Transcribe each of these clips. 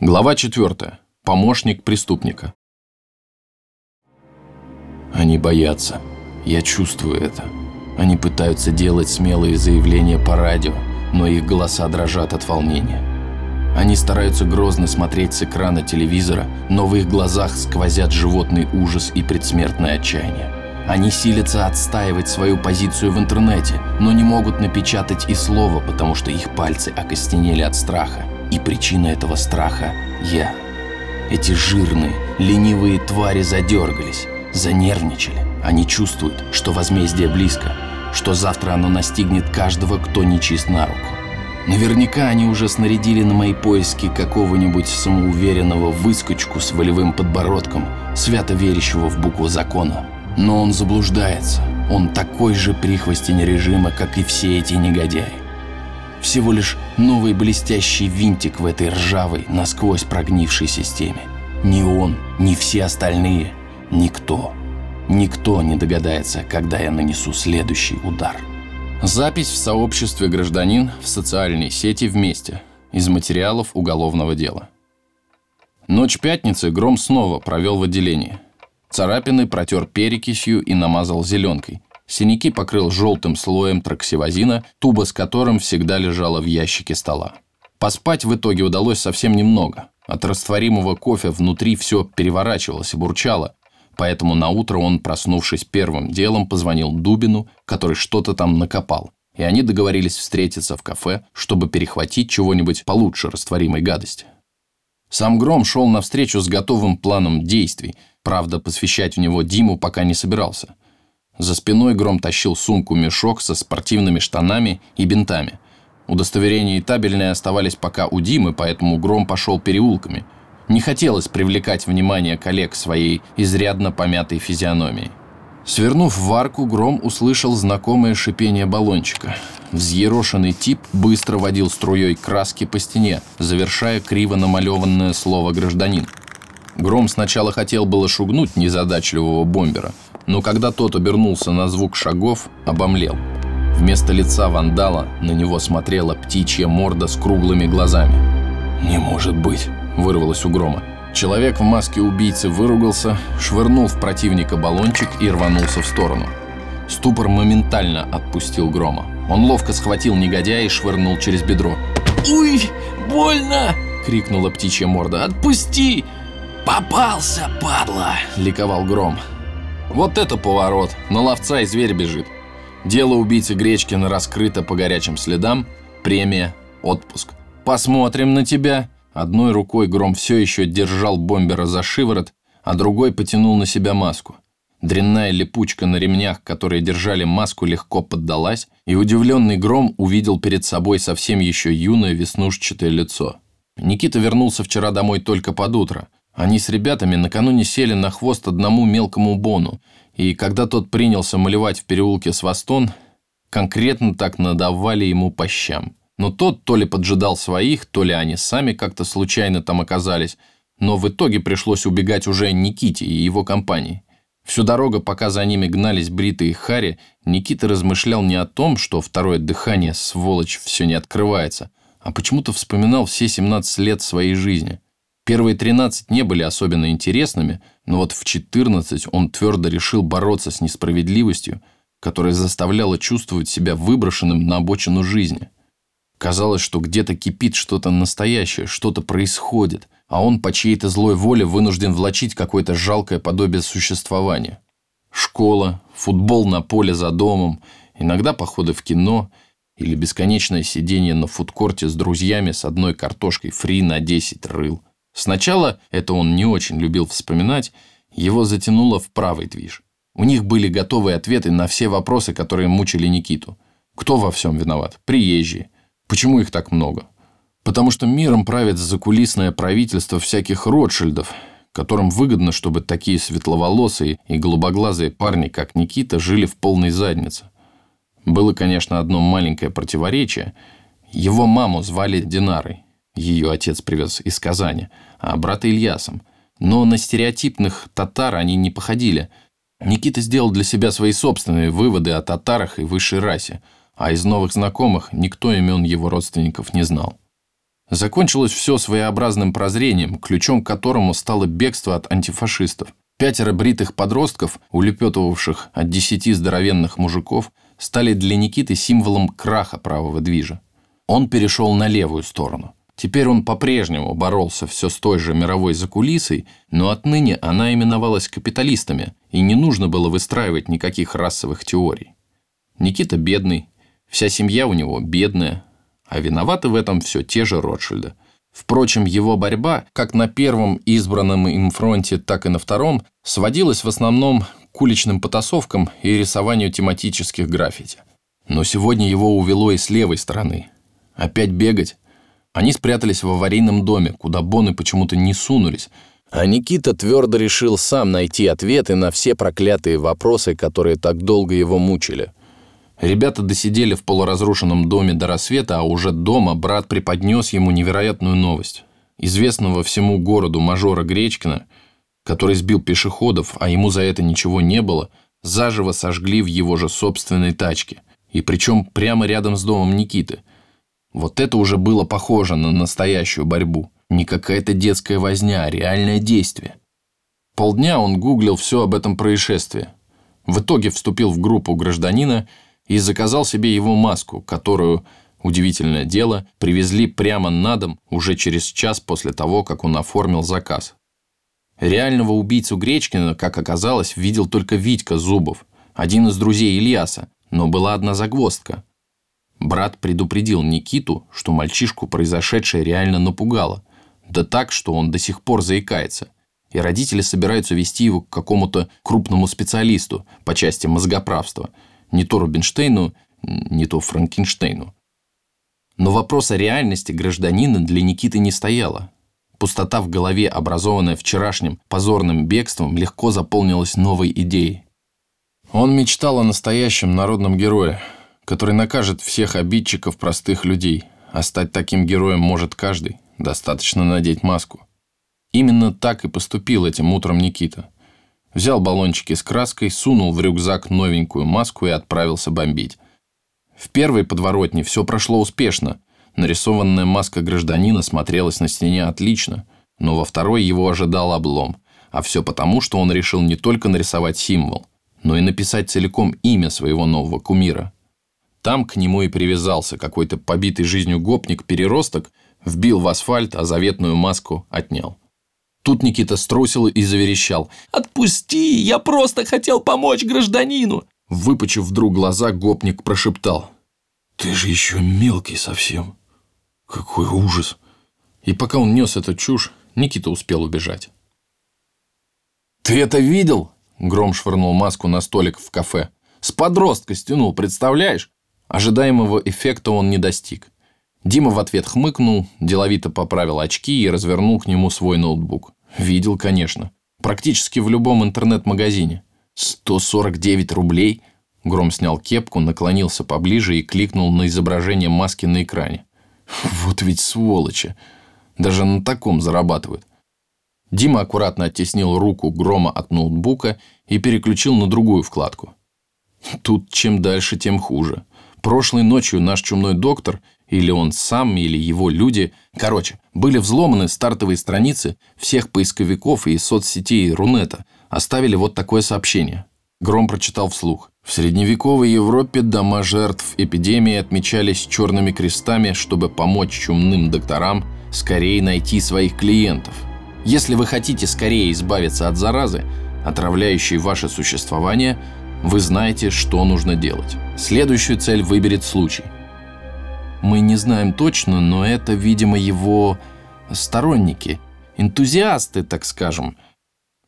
Глава 4. Помощник преступника. Они боятся. Я чувствую это. Они пытаются делать смелые заявления по радио, но их голоса дрожат от волнения. Они стараются грозно смотреть с экрана телевизора, но в их глазах сквозят животный ужас и предсмертное отчаяние. Они силятся отстаивать свою позицию в интернете, но не могут напечатать и слова, потому что их пальцы окостенели от страха. И причина этого страха – я. Эти жирные, ленивые твари задергались, занервничали. Они чувствуют, что возмездие близко, что завтра оно настигнет каждого, кто не чист на руку. Наверняка они уже снарядили на мои поиски какого-нибудь самоуверенного выскочку с волевым подбородком, свято верящего в букву закона. Но он заблуждается. Он такой же прихвостень режима, как и все эти негодяи. Всего лишь новый блестящий винтик в этой ржавой, насквозь прогнившей системе. Ни он, ни все остальные, никто. Никто не догадается, когда я нанесу следующий удар. Запись в сообществе гражданин в социальной сети вместе из материалов уголовного дела. Ночь пятницы Гром снова провел в отделении. Царапины протер перекисью и намазал зеленкой. Синяки покрыл желтым слоем траксивозина, туба с которым всегда лежала в ящике стола. Поспать в итоге удалось совсем немного. От растворимого кофе внутри все переворачивалось и бурчало, поэтому на утро он, проснувшись первым делом, позвонил Дубину, который что-то там накопал, и они договорились встретиться в кафе, чтобы перехватить чего-нибудь получше растворимой гадости. Сам Гром шел навстречу с готовым планом действий, правда, посвящать в него Диму пока не собирался – за спиной Гром тащил сумку-мешок со спортивными штанами и бинтами. Удостоверения и табельные оставались пока у Димы, поэтому Гром пошел переулками. Не хотелось привлекать внимание коллег своей изрядно помятой физиономией. Свернув в арку, Гром услышал знакомое шипение баллончика. Взъерошенный тип быстро водил струей краски по стене, завершая криво намалеванное слово «гражданин». Гром сначала хотел было шугнуть незадачливого бомбера – но когда тот обернулся на звук шагов, обомлел. Вместо лица вандала на него смотрела птичья морда с круглыми глазами. «Не может быть!» – вырвалось у Грома. Человек в маске убийцы выругался, швырнул в противника баллончик и рванулся в сторону. Ступор моментально отпустил Грома. Он ловко схватил негодяя и швырнул через бедро. «Уй, больно!» – крикнула птичья морда. «Отпусти!» «Попался, падла!» – ликовал Гром. Вот это поворот. На ловца и зверь бежит. Дело убийцы Гречкина раскрыто по горячим следам. Премия. Отпуск. Посмотрим на тебя. Одной рукой Гром все еще держал бомбера за шиворот, а другой потянул на себя маску. Дрянная липучка на ремнях, которые держали маску, легко поддалась, и удивленный Гром увидел перед собой совсем еще юное веснушчатое лицо. Никита вернулся вчера домой только под утро – они с ребятами накануне сели на хвост одному мелкому Бону, и когда тот принялся малевать в переулке Свастон, конкретно так надавали ему по щам. Но тот то ли поджидал своих, то ли они сами как-то случайно там оказались, но в итоге пришлось убегать уже Никите и его компании. Всю дорогу, пока за ними гнались Брита и Хари, Никита размышлял не о том, что второе дыхание, сволочь, все не открывается, а почему-то вспоминал все 17 лет своей жизни – Первые 13 не были особенно интересными, но вот в 14 он твердо решил бороться с несправедливостью, которая заставляла чувствовать себя выброшенным на обочину жизни. Казалось, что где-то кипит что-то настоящее, что-то происходит, а он по чьей-то злой воле вынужден влачить какое-то жалкое подобие существования. Школа, футбол на поле за домом, иногда походы в кино или бесконечное сидение на фудкорте с друзьями с одной картошкой фри на 10 рыл – Сначала, это он не очень любил вспоминать, его затянуло в правый движ. У них были готовые ответы на все вопросы, которые мучили Никиту. Кто во всем виноват? Приезжие. Почему их так много? Потому что миром правит закулисное правительство всяких Ротшильдов, которым выгодно, чтобы такие светловолосые и голубоглазые парни, как Никита, жили в полной заднице. Было, конечно, одно маленькое противоречие. Его маму звали Динарой. Ее отец привез из Казани, а брата Ильясом. Но на стереотипных татар они не походили. Никита сделал для себя свои собственные выводы о татарах и высшей расе, а из новых знакомых никто имен его родственников не знал. Закончилось все своеобразным прозрением, ключом к которому стало бегство от антифашистов. Пятеро бритых подростков, улепетывавших от десяти здоровенных мужиков, стали для Никиты символом краха правого движа. Он перешел на левую сторону. Теперь он по-прежнему боролся все с той же мировой закулисой, но отныне она именовалась капиталистами, и не нужно было выстраивать никаких расовых теорий. Никита бедный, вся семья у него бедная, а виноваты в этом все те же Ротшильды. Впрочем, его борьба, как на первом избранном им фронте, так и на втором, сводилась в основном к уличным потасовкам и рисованию тематических граффити. Но сегодня его увело и с левой стороны. Опять бегать? Они спрятались в аварийном доме, куда Боны почему-то не сунулись, а Никита твердо решил сам найти ответы на все проклятые вопросы, которые так долго его мучили. Ребята досидели в полуразрушенном доме до рассвета, а уже дома брат преподнес ему невероятную новость. Известного всему городу мажора Гречкина, который сбил пешеходов, а ему за это ничего не было, заживо сожгли в его же собственной тачке. И причем прямо рядом с домом Никиты. Вот это уже было похоже на настоящую борьбу. Не какая-то детская возня, а реальное действие. Полдня он гуглил все об этом происшествии. В итоге вступил в группу гражданина – и заказал себе его маску, которую, удивительное дело, привезли прямо на дом уже через час после того, как он оформил заказ. Реального убийцу Гречкина, как оказалось, видел только Витька Зубов, один из друзей Ильяса, но была одна загвоздка. Брат предупредил Никиту, что мальчишку произошедшее реально напугало, да так, что он до сих пор заикается, и родители собираются вести его к какому-то крупному специалисту по части мозгоправства – не то Рубинштейну, не то Франкенштейну. Но вопрос о реальности гражданина для Никиты не стояло. Пустота в голове, образованная вчерашним позорным бегством, легко заполнилась новой идеей. Он мечтал о настоящем народном герое, который накажет всех обидчиков простых людей, а стать таким героем может каждый, достаточно надеть маску. Именно так и поступил этим утром Никита – Взял баллончики с краской, сунул в рюкзак новенькую маску и отправился бомбить. В первой подворотне все прошло успешно. Нарисованная маска гражданина смотрелась на стене отлично, но во второй его ожидал облом. А все потому, что он решил не только нарисовать символ, но и написать целиком имя своего нового кумира. Там к нему и привязался какой-то побитый жизнью гопник-переросток, вбил в асфальт, а заветную маску отнял. Тут Никита струсил и заверещал. «Отпусти! Я просто хотел помочь гражданину!» Выпучив вдруг глаза, гопник прошептал. «Ты же еще мелкий совсем! Какой ужас!» И пока он нес эту чушь, Никита успел убежать. «Ты это видел?» Гром швырнул маску на столик в кафе. «С подростка стянул, представляешь?» Ожидаемого эффекта он не достиг. Дима в ответ хмыкнул, деловито поправил очки и развернул к нему свой ноутбук. Видел, конечно. Практически в любом интернет-магазине. 149 рублей? Гром снял кепку, наклонился поближе и кликнул на изображение маски на экране. Вот ведь сволочи. Даже на таком зарабатывают. Дима аккуратно оттеснил руку Грома от ноутбука и переключил на другую вкладку. Тут чем дальше, тем хуже. Прошлой ночью наш чумной доктор, или он сам, или его люди, короче, были взломаны стартовые страницы всех поисковиков и соцсетей Рунета, оставили вот такое сообщение. Гром прочитал вслух. В средневековой Европе дома жертв эпидемии отмечались черными крестами, чтобы помочь чумным докторам скорее найти своих клиентов. Если вы хотите скорее избавиться от заразы, отравляющей ваше существование – вы знаете, что нужно делать. Следующую цель выберет случай. Мы не знаем точно, но это, видимо, его сторонники, энтузиасты, так скажем.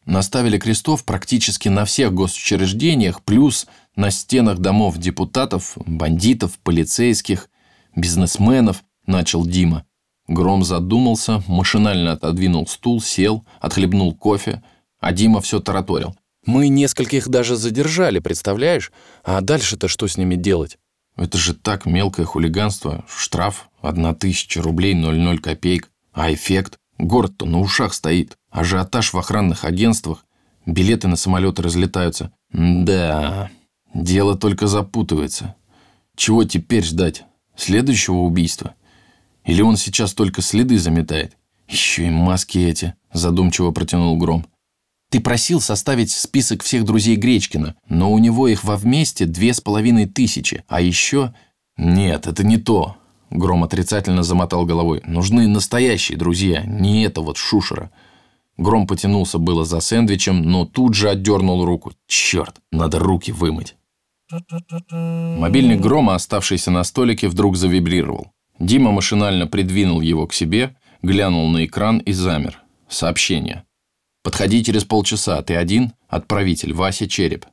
Наставили крестов практически на всех госучреждениях, плюс на стенах домов депутатов, бандитов, полицейских, бизнесменов, начал Дима. Гром задумался, машинально отодвинул стул, сел, отхлебнул кофе, а Дима все тараторил. Мы нескольких даже задержали, представляешь? А дальше-то что с ними делать? Это же так мелкое хулиганство. Штраф одна тысяча рублей 00 копеек. А эффект? Город-то на ушах стоит. Ажиотаж в охранных агентствах. Билеты на самолеты разлетаются. Да, дело только запутывается. Чего теперь ждать? Следующего убийства? Или он сейчас только следы заметает? Еще и маски эти, задумчиво протянул Гром. Ты просил составить список всех друзей Гречкина, но у него их во вместе две с половиной тысячи, а еще... Нет, это не то. Гром отрицательно замотал головой. Нужны настоящие друзья, не это вот шушера. Гром потянулся было за сэндвичем, но тут же отдернул руку. Черт, надо руки вымыть. Мобильник Грома, оставшийся на столике, вдруг завибрировал. Дима машинально придвинул его к себе, глянул на экран и замер. Сообщение. «Подходи через полчаса, ты один? Отправитель, Вася Череп».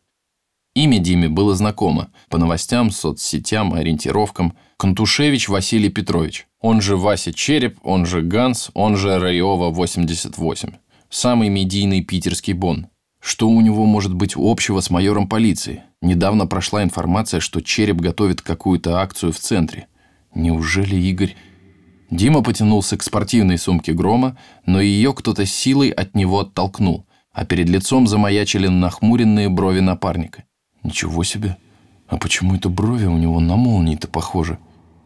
Имя Диме было знакомо. По новостям, соцсетям, ориентировкам. Контушевич Василий Петрович. Он же Вася Череп, он же Ганс, он же Раева 88. Самый медийный питерский бон. Что у него может быть общего с майором полиции? Недавно прошла информация, что Череп готовит какую-то акцию в центре. Неужели Игорь... Дима потянулся к спортивной сумке Грома, но ее кто-то силой от него оттолкнул, а перед лицом замаячили нахмуренные брови напарника. Ничего себе! А почему это брови у него на молнии-то похожи?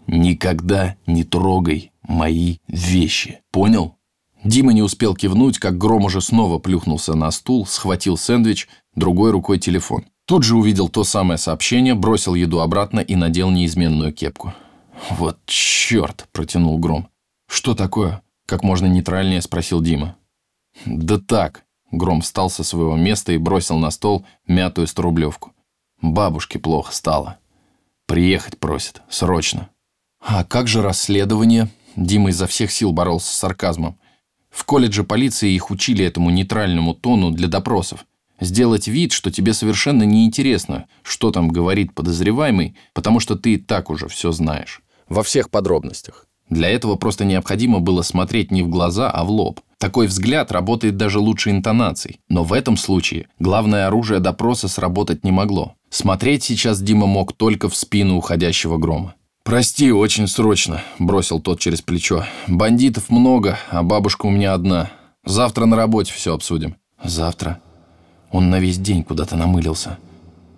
Никогда не трогай мои вещи. Понял? Дима не успел кивнуть, как Гром уже снова плюхнулся на стул, схватил сэндвич, другой рукой телефон. Тут же увидел то самое сообщение, бросил еду обратно и надел неизменную кепку. «Вот черт!» – протянул Гром. «Что такое?» – как можно нейтральнее спросил Дима. «Да так!» – Гром встал со своего места и бросил на стол мятую сторублевку. «Бабушке плохо стало. Приехать просит. Срочно». «А как же расследование?» Дима изо всех сил боролся с сарказмом. В колледже полиции их учили этому нейтральному тону для допросов. Сделать вид, что тебе совершенно неинтересно, что там говорит подозреваемый, потому что ты и так уже все знаешь. Во всех подробностях. Для этого просто необходимо было смотреть не в глаза, а в лоб. Такой взгляд работает даже лучше интонаций. Но в этом случае главное оружие допроса сработать не могло. Смотреть сейчас Дима мог только в спину уходящего грома. «Прости, очень срочно», – бросил тот через плечо. «Бандитов много, а бабушка у меня одна. Завтра на работе все обсудим». «Завтра?» Он на весь день куда-то намылился.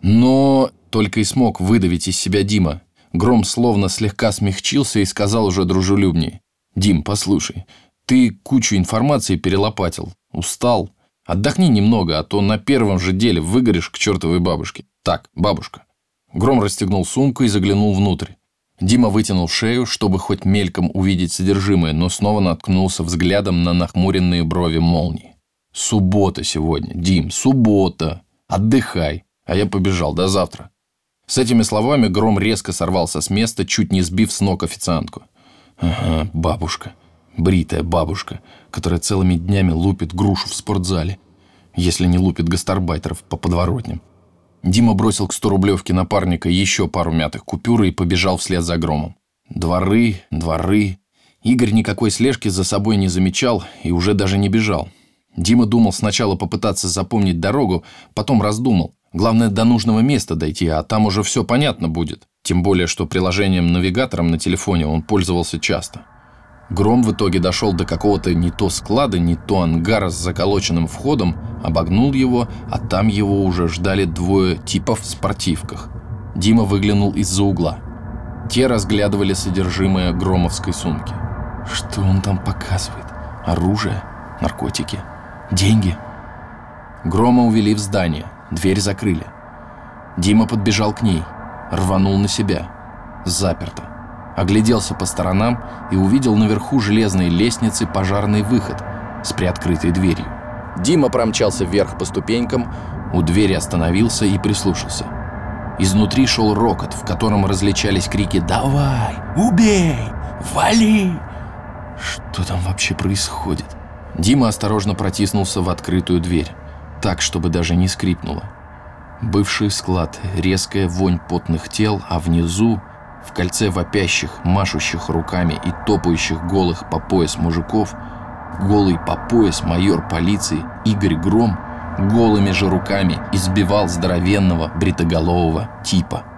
Но только и смог выдавить из себя Дима. Гром словно слегка смягчился и сказал уже дружелюбнее. «Дим, послушай, ты кучу информации перелопатил. Устал. Отдохни немного, а то на первом же деле выгоришь к чертовой бабушке. Так, бабушка». Гром расстегнул сумку и заглянул внутрь. Дима вытянул шею, чтобы хоть мельком увидеть содержимое, но снова наткнулся взглядом на нахмуренные брови молнии. «Суббота сегодня, Дим, суббота! Отдыхай!» А я побежал, до завтра. С этими словами Гром резко сорвался с места, чуть не сбив с ног официантку. «Ага, бабушка. Бритая бабушка, которая целыми днями лупит грушу в спортзале, если не лупит гастарбайтеров по подворотням. Дима бросил к 100-рублевке напарника еще пару мятых купюр и побежал вслед за громом. Дворы, дворы. Игорь никакой слежки за собой не замечал и уже даже не бежал. Дима думал сначала попытаться запомнить дорогу, потом раздумал. Главное, до нужного места дойти, а там уже все понятно будет. Тем более, что приложением-навигатором на телефоне он пользовался часто. Гром в итоге дошел до какого-то не то склада, не то ангара с заколоченным входом, обогнул его, а там его уже ждали двое типов в спортивках. Дима выглянул из-за угла. Те разглядывали содержимое громовской сумки. Что он там показывает? Оружие? Наркотики? Деньги? Грома увели в здание, дверь закрыли. Дима подбежал к ней, рванул на себя. Заперто огляделся по сторонам и увидел наверху железной лестницы пожарный выход с приоткрытой дверью. Дима промчался вверх по ступенькам, у двери остановился и прислушался. Изнутри шел рокот, в котором различались крики «Давай! Убей! Вали!» Что там вообще происходит? Дима осторожно протиснулся в открытую дверь, так, чтобы даже не скрипнуло. Бывший склад, резкая вонь потных тел, а внизу в кольце вопящих, машущих руками и топающих голых по пояс мужиков, голый по пояс майор полиции Игорь Гром голыми же руками избивал здоровенного бритоголового типа –